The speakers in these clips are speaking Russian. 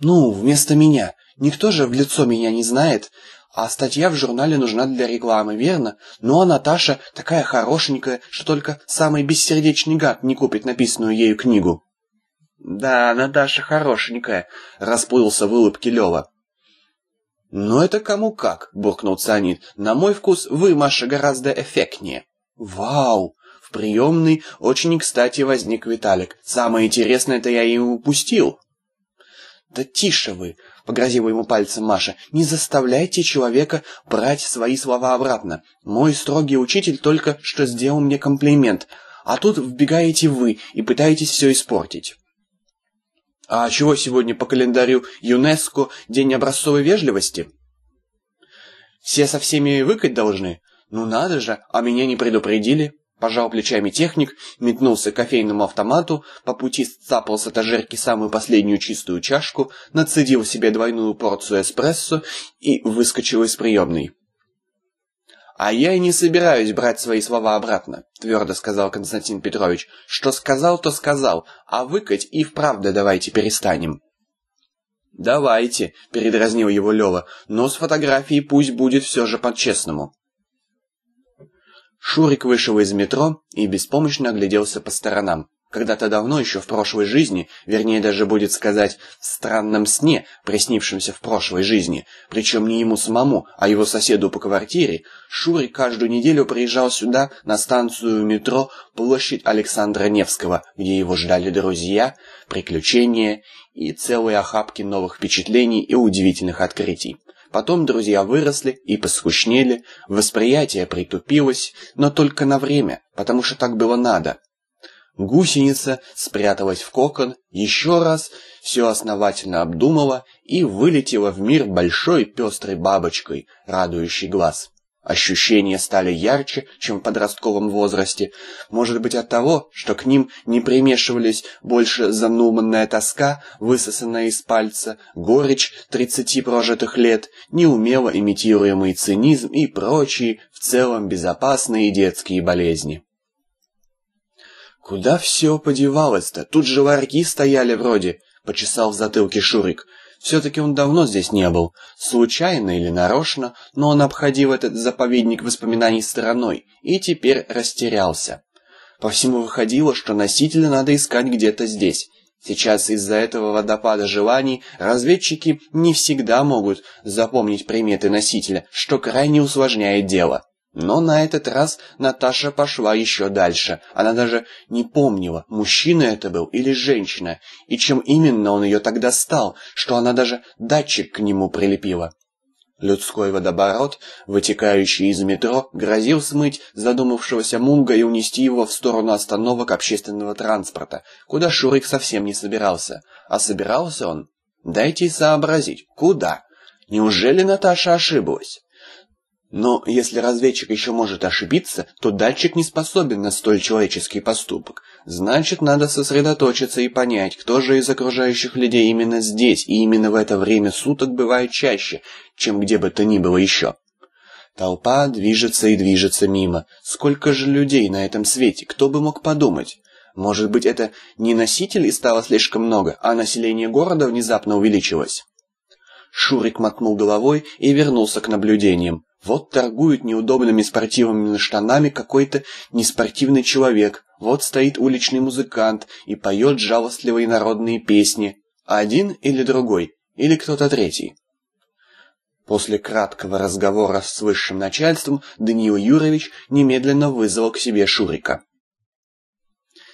Ну, вместо меня. Никто же в лицо меня не знает. А статья в журнале нужна для рекламы, верно? Ну а Наташа такая хорошенькая, что только самый бессердечный гад не купит написанную ею книгу. Да, Наташа хорошенькая, расплылся в улыбке Лёва. «Ну это кому как», — буркнул Цианид. «На мой вкус вы, Маша, гораздо эффектнее». «Вау!» В приемной очень кстати возник Виталик. «Самое интересное это я и упустил». «Да тише вы!» — погрозила ему пальцем Маша. «Не заставляйте человека брать свои слова обратно. Мой строгий учитель только что сделал мне комплимент, а тут вбегаете вы и пытаетесь все испортить». «А чего сегодня по календарю ЮНЕСКО День образцовой вежливости?» «Все со всеми выкать должны? Ну надо же, а меня не предупредили». Пожал плечами техник, метнулся к кофейному автомату, по пути сцапал с этажерки самую последнюю чистую чашку, нацедил себе двойную порцию эспрессо и выскочил из приемной. «А я и не собираюсь брать свои слова обратно», — твердо сказал Константин Петрович. «Что сказал, то сказал, а выкать и вправду давайте перестанем». «Давайте», — передразнил его Лёва, — «но с фотографией пусть будет все же по-честному». Шурик вышел из метро и беспомощно огляделся по сторонам. Когда-то давно, еще в прошлой жизни, вернее даже будет сказать, в странном сне, приснившемся в прошлой жизни, причем не ему самому, а его соседу по квартире, Шурик каждую неделю приезжал сюда, на станцию метро Площадь Александра Невского, где его ждали друзья, приключения и целые охапки новых впечатлений и удивительных открытий. Потом друзья выросли и поскучнели, восприятие притупилось, но только на время, потому что так было надо. Гусеница спряталась в кокон, еще раз все основательно обдумала и вылетела в мир большой пестрой бабочкой, радующей глаз. Ощущения стали ярче, чем в подростковом возрасте. Может быть от того, что к ним не примешивались больше зануманная тоска, высосанная из пальца, горечь тридцати прожитых лет, неумело имитируемый цинизм и прочие, в целом безопасные детские болезни. «Куда все подевалось-то? Тут же ларьки стояли вроде», — почесал в затылке Шурик. Все-таки он давно здесь не был, случайно или нарочно, но он обходил этот заповедник воспоминаний стороной и теперь растерялся. По всему выходило, что носителя надо искать где-то здесь. Сейчас из-за этого водопада желаний разведчики не всегда могут запомнить приметы носителя, что крайне усложняет дело. Но на этот раз Наташа пошла еще дальше. Она даже не помнила, мужчина это был или женщина, и чем именно он ее тогда стал, что она даже датчик к нему прилепила. Людской водоворот, вытекающий из метро, грозил смыть задумавшегося Мунга и унести его в сторону остановок общественного транспорта, куда Шурик совсем не собирался. А собирался он? Дайте сообразить, куда? Неужели Наташа ошиблась? Но если разведчик еще может ошибиться, то датчик не способен на столь человеческий поступок. Значит, надо сосредоточиться и понять, кто же из окружающих людей именно здесь и именно в это время суток бывает чаще, чем где бы то ни было еще. Толпа движется и движется мимо. Сколько же людей на этом свете, кто бы мог подумать? Может быть, это не носителей стало слишком много, а население города внезапно увеличилось? Шурик мотнул головой и вернулся к наблюдениям. Вот торгует неудобными спортивными штанами какой-то неспортивный человек. Вот стоит уличный музыкант и поет жалостливые народные песни. Один или другой, или кто-то третий. После краткого разговора с высшим начальством Даниил Юрович немедленно вызвал к себе Шурика.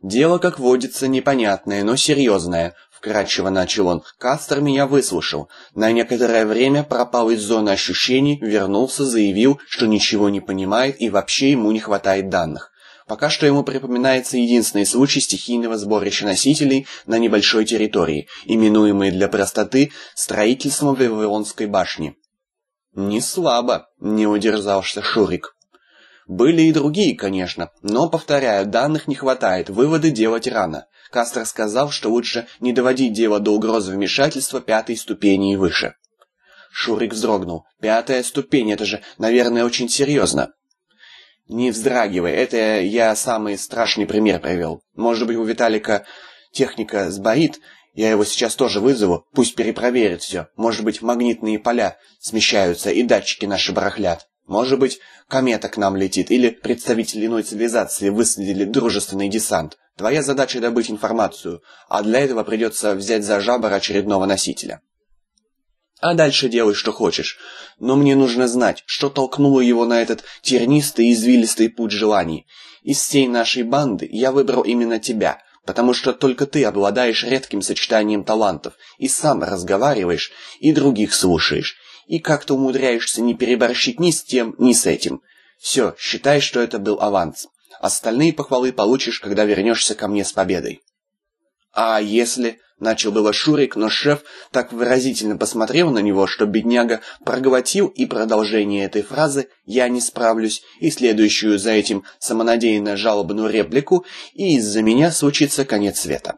Дело, как водится, непонятное, но серьезное, Вкратчиво начал он. Кастер меня выслушал. На некоторое время пропал из зоны ощущений, вернулся, заявил, что ничего не понимает и вообще ему не хватает данных. Пока что ему припоминается единственный случай стихийного сборища носителей на небольшой территории, именуемый для простоты строительством Вавилонской башни. «Не слабо», — не удержался Шурик. Были и другие, конечно, но, повторяю, данных не хватает, выводы делать рано. Кастер сказал, что лучше не доводить дело до угрозы вмешательства пятой ступени и выше. Шурик вздрогнул. «Пятая ступень, это же, наверное, очень серьезно». «Не вздрагивай, это я самый страшный пример привел. Может быть, у Виталика техника сбоит, Я его сейчас тоже вызову, пусть перепроверит все. Может быть, магнитные поля смещаются и датчики наши барахлят. Может быть, комета к нам летит, или представители иной цивилизации высадили дружественный десант. Твоя задача добыть информацию, а для этого придется взять за жабр очередного носителя. А дальше делай, что хочешь. Но мне нужно знать, что толкнуло его на этот тернистый и извилистый путь желаний. Из всей нашей банды я выбрал именно тебя, потому что только ты обладаешь редким сочетанием талантов и сам разговариваешь и других слушаешь, и как-то умудряешься не переборщить ни с тем, ни с этим. Все, считай, что это был аванс. Остальные похвалы получишь, когда вернешься ко мне с победой. А если... Начал было Шурик, но шеф так выразительно посмотрел на него, что бедняга проглотил и продолжение этой фразы «я не справлюсь» и следующую за этим самонадеянно жалобную реплику «и из-за меня случится конец света».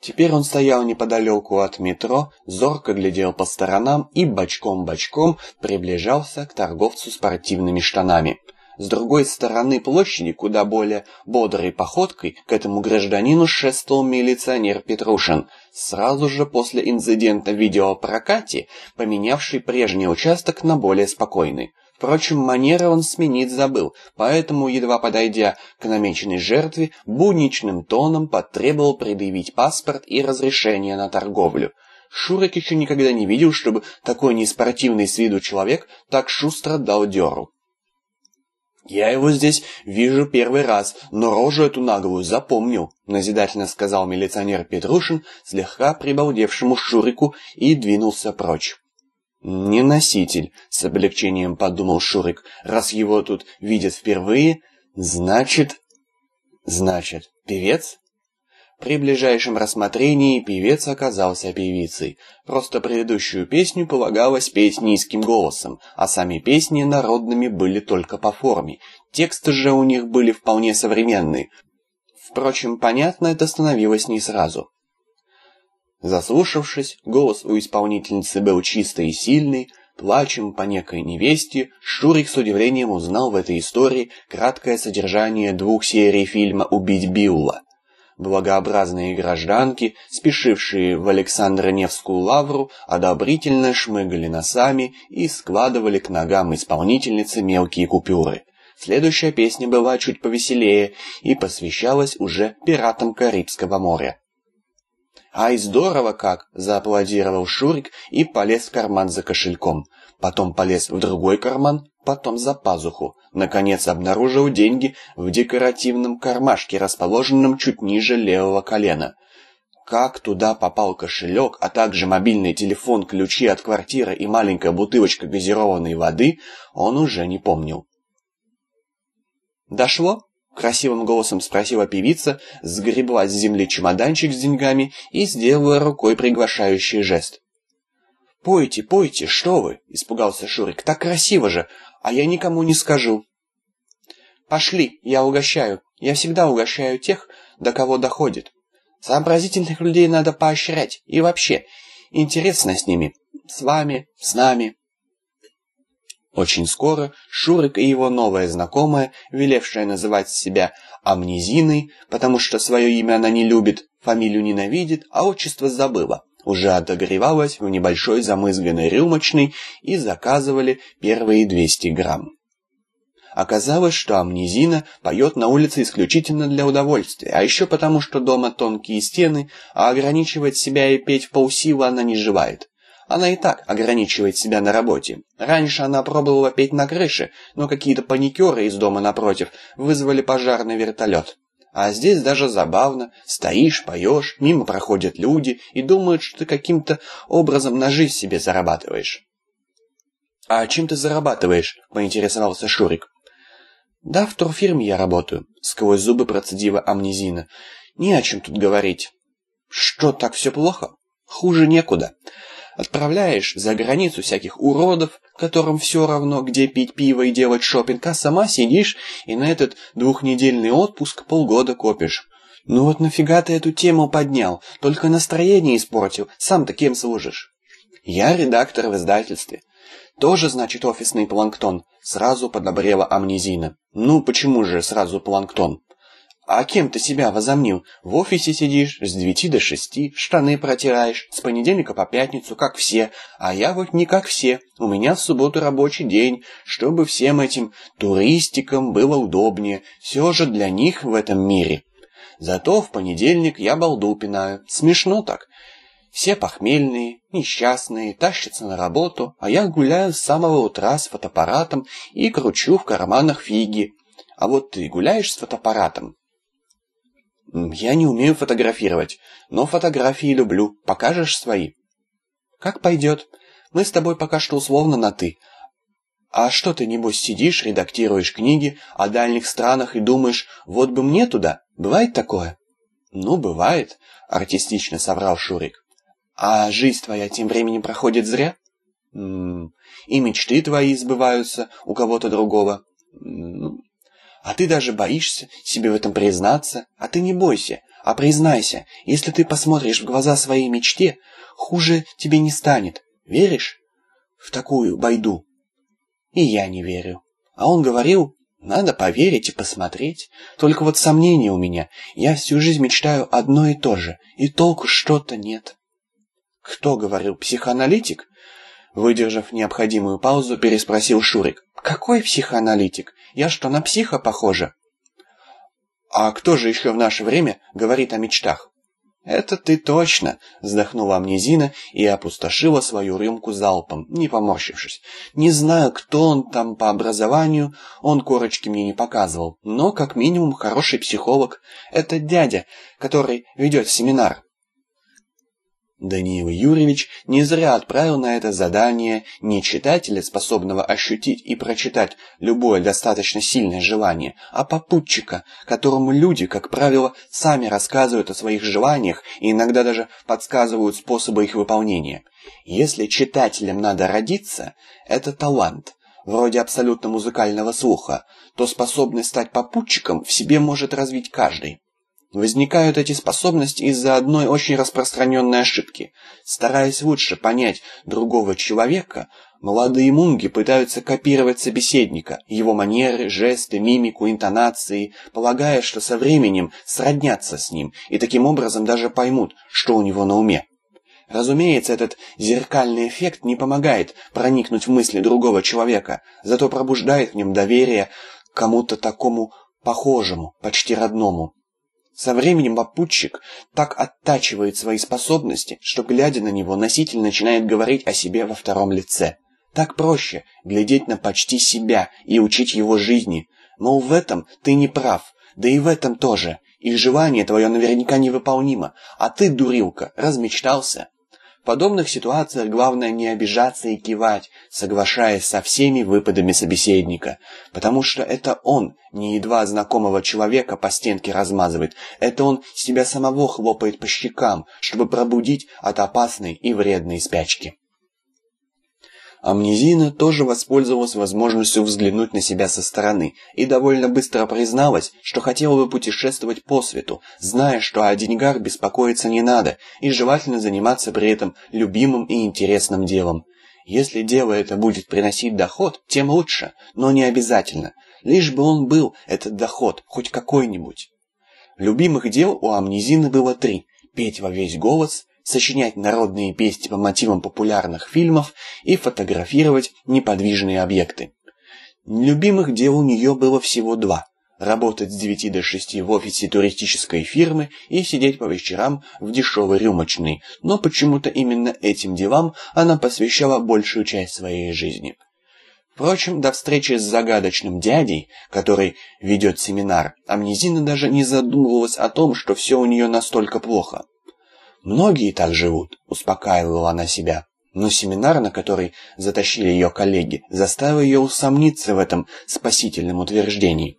Теперь он стоял неподалеку от метро, зорко глядел по сторонам и бочком-бочком приближался к торговцу спортивными штанами – с другой стороны площади, куда более бодрой походкой, к этому гражданину шествовал милиционер Петрушин, сразу же после инцидента в видеопрокате, поменявший прежний участок на более спокойный. Впрочем, манеры он сменить забыл, поэтому, едва подойдя к намеченной жертве, будничным тоном потребовал предъявить паспорт и разрешение на торговлю. Шурик еще никогда не видел, чтобы такой неспортивный с виду человек так шустро дал дёру. «Я его здесь вижу первый раз, но рожу эту наглую запомнил», назидательно сказал милиционер Петрушин слегка прибалдевшему Шурику и двинулся прочь. «Не носитель», — с облегчением подумал Шурик, «раз его тут видят впервые, значит...» «Значит, певец?» При ближайшем рассмотрении певец оказался певицей. Просто предыдущую песню полагалось петь низким голосом, а сами песни народными были только по форме. Тексты же у них были вполне современные. Впрочем, понятно это становилось не сразу. Заслушавшись, голос у исполнительницы был чистый и сильный, плачем по некой невесте, Шурик с удивлением узнал в этой истории краткое содержание двух серий фильма «Убить Билла» благообразные гражданки, спешившие в Александро-Невскую лавру, одобрительно шмыгали носами и складывали к ногам исполнительницы мелкие купюры. Следующая песня была чуть повеселее и посвящалась уже пиратам Карибского моря. «Ай, здорово как!» – зааплодировал Шурик и полез в карман за кошельком. Потом полез в другой карман, потом за пазуху. Наконец обнаружил деньги в декоративном кармашке, расположенном чуть ниже левого колена. Как туда попал кошелек, а также мобильный телефон, ключи от квартиры и маленькая бутылочка газированной воды, он уже не помнил. «Дошло?» — красивым голосом спросила певица, сгребла с земли чемоданчик с деньгами и сделала рукой приглашающий жест. «Пойте, пойте, что вы!» — испугался Шурик. «Так красиво же! а я никому не скажу. Пошли, я угощаю. Я всегда угощаю тех, до кого доходит. Сообразительных людей надо поощрять. И вообще, интересно с ними. С вами, с нами. Очень скоро Шурик и его новая знакомая, велевшая называть себя Амнезиной, потому что свое имя она не любит, фамилию ненавидит, а отчество забыла, уже отогревалась в небольшой замызганной рюмочной и заказывали первые 200 грамм. Оказалось, что амнезина поет на улице исключительно для удовольствия, а еще потому, что дома тонкие стены, а ограничивать себя и петь в полсилы она не желает. Она и так ограничивает себя на работе. Раньше она пробовала петь на крыше, но какие-то паникеры из дома напротив вызвали пожарный вертолет. А здесь даже забавно. Стоишь, поешь, мимо проходят люди и думают, что ты каким-то образом на жизнь себе зарабатываешь. «А чем ты зарабатываешь?» – поинтересовался Шурик. «Да, в турфирме я работаю», – сквозь зубы процедила амнезина. «Не о чем тут говорить». «Что, так все плохо?» «Хуже некуда. Отправляешь за границу всяких уродов, которым все равно, где пить пиво и делать шопинг, а сама сидишь и на этот двухнедельный отпуск полгода копишь. Ну вот нафига ты эту тему поднял? Только настроение испортил. Сам-то кем служишь? Я редактор в издательстве. Тоже, значит, офисный планктон. Сразу подобрела амнезина. Ну, почему же сразу планктон? А кем ты себя возомнил? В офисе сидишь с девяти до шести, штаны протираешь, с понедельника по пятницу, как все. А я вот не как все. У меня в субботу рабочий день, чтобы всем этим туристикам было удобнее. Все же для них в этом мире. Зато в понедельник я балду пинаю. Смешно так. Все похмельные, несчастные, тащатся на работу, а я гуляю с самого утра с фотоаппаратом и кручу в карманах фиги. А вот ты гуляешь с фотоаппаратом? «Я не умею фотографировать, но фотографии люблю. Покажешь свои?» «Как пойдет. Мы с тобой пока что условно на «ты». А что ты, небось, сидишь, редактируешь книги о дальних странах и думаешь, вот бы мне туда? Бывает такое?» «Ну, бывает», — артистично соврал Шурик. «А жизнь твоя тем временем проходит зря?» «М «И мечты твои сбываются у кого-то другого?» «М а ты даже боишься себе в этом признаться. А ты не бойся, а признайся. Если ты посмотришь в глаза своей мечте, хуже тебе не станет. Веришь? В такую байду. И я не верю. А он говорил, надо поверить и посмотреть. Только вот сомнения у меня. Я всю жизнь мечтаю одно и то же, и толку что-то нет. Кто говорил, психоаналитик? Выдержав необходимую паузу, переспросил Шурик. «Какой психоаналитик? Я что, на психа похожа?» «А кто же еще в наше время говорит о мечтах?» «Это ты точно!» — вздохнула Амнезина и опустошила свою рюмку залпом, не поморщившись. «Не знаю, кто он там по образованию, он корочки мне не показывал, но как минимум хороший психолог. Это дядя, который ведет семинар». Даниил Юрьевич не зря отправил на это задание не читателя, способного ощутить и прочитать любое достаточно сильное желание, а попутчика, которому люди, как правило, сами рассказывают о своих желаниях и иногда даже подсказывают способы их выполнения. Если читателям надо родиться, это талант, вроде абсолютно музыкального слуха, то способность стать попутчиком в себе может развить каждый. Возникают эти способности из-за одной очень распространенной ошибки. Стараясь лучше понять другого человека, молодые мунги пытаются копировать собеседника, его манеры, жесты, мимику, интонации, полагая, что со временем сроднятся с ним и таким образом даже поймут, что у него на уме. Разумеется, этот зеркальный эффект не помогает проникнуть в мысли другого человека, зато пробуждает в нем доверие к кому-то такому похожему, почти родному. Со временем попутчик так оттачивает свои способности, что, глядя на него, носитель начинает говорить о себе во втором лице. Так проще глядеть на почти себя и учить его жизни. Мол, в этом ты не прав, да и в этом тоже. И желание твое наверняка невыполнимо, а ты, дурилка, размечтался. Подобных ситуациях главное не обижаться и кивать, соглашаясь со всеми выпадами собеседника, потому что это он не едва знакомого человека по стенке размазывает, это он себя самого хлопает по щекам, чтобы пробудить от опасной и вредной спячки. Амнезина тоже воспользовалась возможностью взглянуть на себя со стороны и довольно быстро призналась, что хотела бы путешествовать по свету, зная, что о деньгах беспокоиться не надо и желательно заниматься при этом любимым и интересным делом. Если дело это будет приносить доход, тем лучше, но не обязательно, лишь бы он был, этот доход, хоть какой-нибудь. Любимых дел у Амнезины было три – петь во весь голос, сочинять народные песни по мотивам популярных фильмов и фотографировать неподвижные объекты. Любимых дел у нее было всего два – работать с 9 до 6 в офисе туристической фирмы и сидеть по вечерам в дешевой рюмочной, но почему-то именно этим делам она посвящала большую часть своей жизни. Впрочем, до встречи с загадочным дядей, который ведет семинар, Амнезина даже не задумывалась о том, что все у нее настолько плохо. Многие так живут, успокаивала она себя. Но семинар, на который затащили ее коллеги, заставил ее усомниться в этом спасительном утверждении.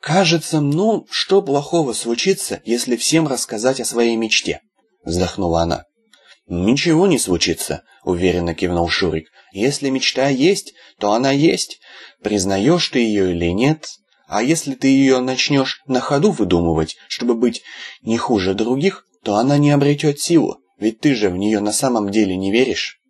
«Кажется, ну, что плохого случится, если всем рассказать о своей мечте?» Вздохнула она. «Ничего не случится», — уверенно кивнул Шурик. «Если мечта есть, то она есть. Признаешь ты ее или нет, а если ты ее начнешь на ходу выдумывать, чтобы быть не хуже других, то она не обретет силу, ведь ты же в нее на самом деле не веришь.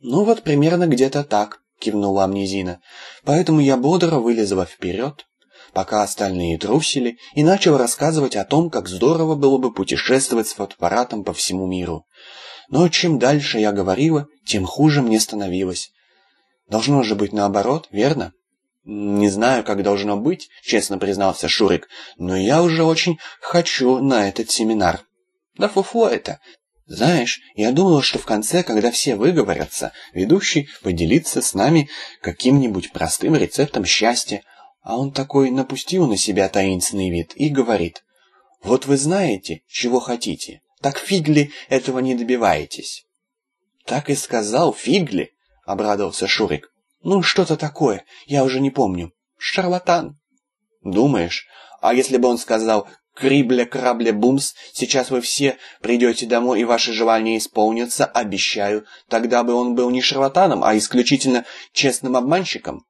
Ну вот примерно где-то так, кивнула Амнезина. Поэтому я бодро вылезла вперед, пока остальные трусили, и начал рассказывать о том, как здорово было бы путешествовать с фотоаппаратом по всему миру. Но чем дальше я говорила, тем хуже мне становилось. Должно же быть наоборот, верно? «Не знаю, как должно быть», — честно признался Шурик, «но я уже очень хочу на этот семинар». «Да фуфло это. Знаешь, я думала, что в конце, когда все выговорятся, ведущий поделится с нами каким-нибудь простым рецептом счастья, а он такой напустил на себя таинственный вид и говорит, «Вот вы знаете, чего хотите, так фигли этого не добиваетесь». «Так и сказал фигли», — обрадовался Шурик. «Ну, что-то такое, я уже не помню. Шарлатан». «Думаешь? А если бы он сказал Крибля-крабля-бумс, сейчас вы все придете домой и ваши желания исполнятся, обещаю. Тогда бы он был не шарлатаном, а исключительно честным обманщиком.